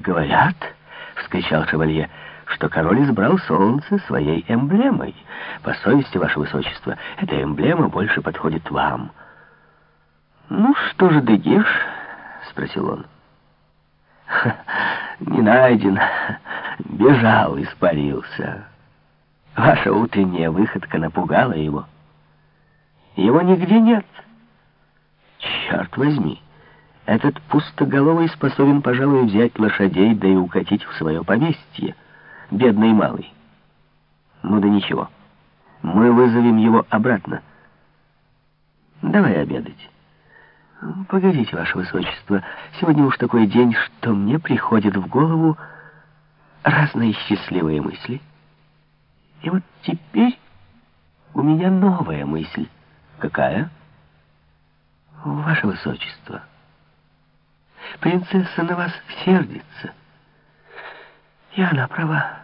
«Говорят», — вскричал шевалье, — «что король избрал солнце своей эмблемой. По совести, ваше высочество, эта эмблема больше подходит вам». «Ну что же, Дегиш?» — спросил он. «Не найден. Бежал, испарился. Ваша утренняя выходка напугала его. Его нигде нет. Черт возьми!» Этот пустоголовый способен, пожалуй, взять лошадей, да и укатить в свое поместье. Бедный малый. Ну да ничего. Мы вызовем его обратно. Давай обедать. Погодите, ваше высочество. Сегодня уж такой день, что мне приходят в голову разные счастливые мысли. И вот теперь у меня новая мысль. Какая? Ваше высочество. Принцесса на вас сердится. И она права.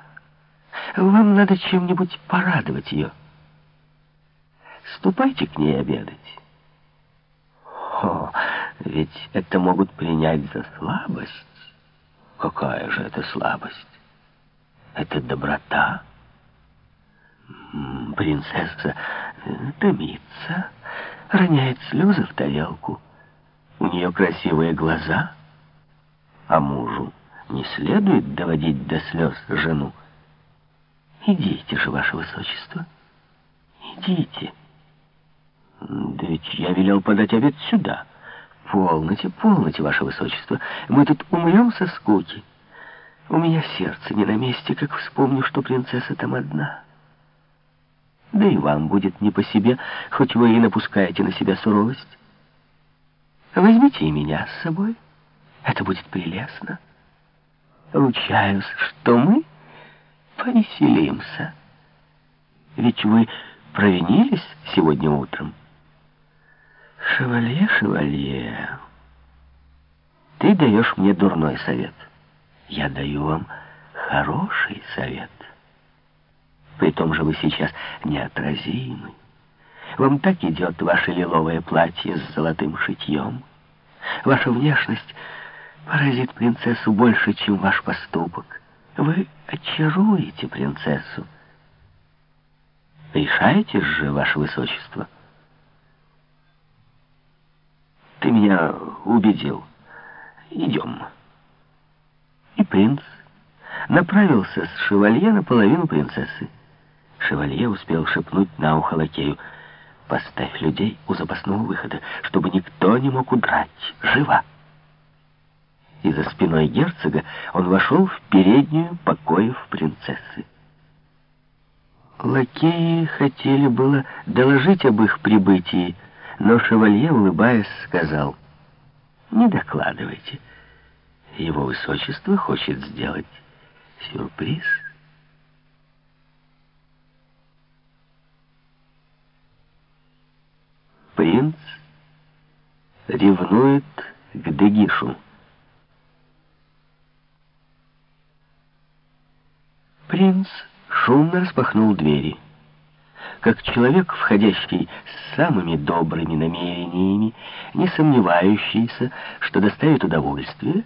Вам надо чем-нибудь порадовать ее. Ступайте к ней обедать. О, ведь это могут принять за слабость. Какая же это слабость? Это доброта. Принцесса томится, роняет слезы в тарелку. У нее красивые глаза, а мужу не следует доводить до слез жену. Идите же, ваше высочество, идите. Да ведь я велел подать обед сюда. Полноте, полноте, ваше высочество. Мы тут умрем со скуки. У меня сердце не на месте, как вспомню, что принцесса там одна. Да и вам будет не по себе, хоть вы и напускаете на себя суровость. Возьмите и меня с собой. Это будет прелестно. Ручаюсь, что мы повеселимся. Ведь вы провинились сегодня утром. Шевалье, шевалье, ты даешь мне дурной совет. Я даю вам хороший совет. При том же вы сейчас неотразимый. Вам так идет ваше лиловое платье с золотым шитьем. Ваша внешность поразит принцессу больше, чем ваш поступок. Вы очаруете принцессу. Решаетесь же, ваше высочество? Ты меня убедил. Идем. И принц направился с шевалье на половину принцессы. Шевалье успел шепнуть на ухо лакею — Поставь людей у запасного выхода, чтобы никто не мог удрать. Живо!» И за спиной герцога он вошел в переднюю покоев принцессы. Лакеи хотели было доложить об их прибытии, но шевалье, улыбаясь, сказал, «Не докладывайте. Его высочество хочет сделать сюрприз». Принц ревнует к Дегишу. Принц шумно распахнул двери. Как человек, входящий с самыми добрыми намерениями, не сомневающийся, что доставит удовольствие,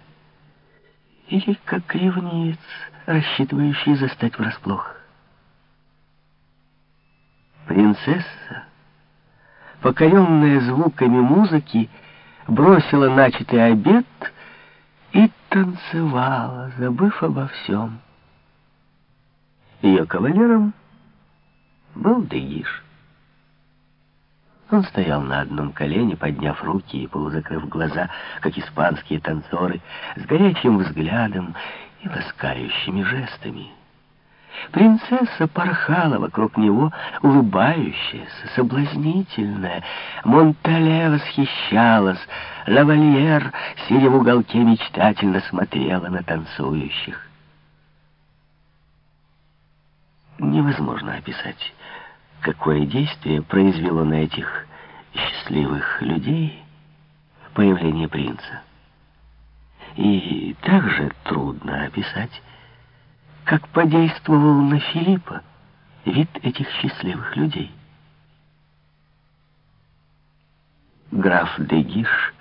или как ревнивец, рассчитывающий застать врасплох. Принцесса покоренная звуками музыки, бросила начатый обед и танцевала, забыв обо всем. Ее кавалером был Дегиш. Он стоял на одном колене, подняв руки и полузакрыв глаза, как испанские танцоры, с горячим взглядом и ласкающими жестами. Принцесса порхала вокруг него, улыбающаяся, соблазнительная. Монтале восхищалась. Лавальер, сидя в уголке, мечтательно смотрела на танцующих. Невозможно описать, какое действие произвело на этих счастливых людей появление принца. И также трудно описать, как подействовал на Филиппа вид этих счастливых людей. Граф Дегиш